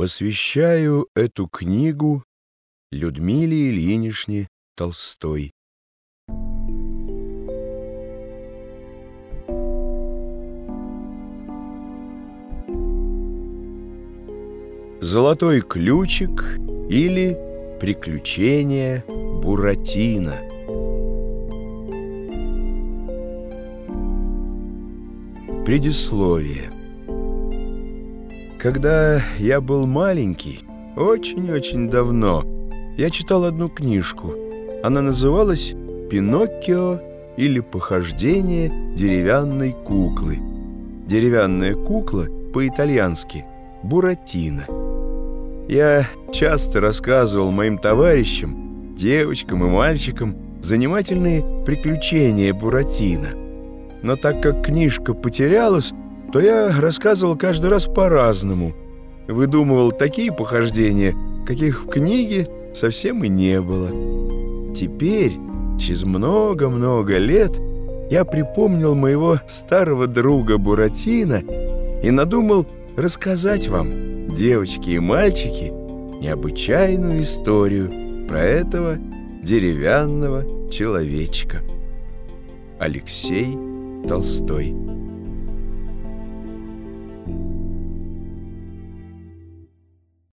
Посвящаю эту книгу Людмиле Ильиничне Толстой. Золотой ключик или Приключения Буратино. Предисловие. Когда я был маленький, очень-очень давно, я читал одну книжку. Она называлась «Пиноккио» или «Похождение деревянной куклы». Деревянная кукла по-итальянски «Буратино». Я часто рассказывал моим товарищам, девочкам и мальчикам, занимательные приключения Буратино. Но так как книжка потерялась, то я рассказывал каждый раз по-разному. Выдумывал такие похождения, каких в книге совсем и не было. Теперь, через много-много лет, я припомнил моего старого друга Буратино и надумал рассказать вам, девочки и мальчики, необычайную историю про этого деревянного человечка. Алексей Толстой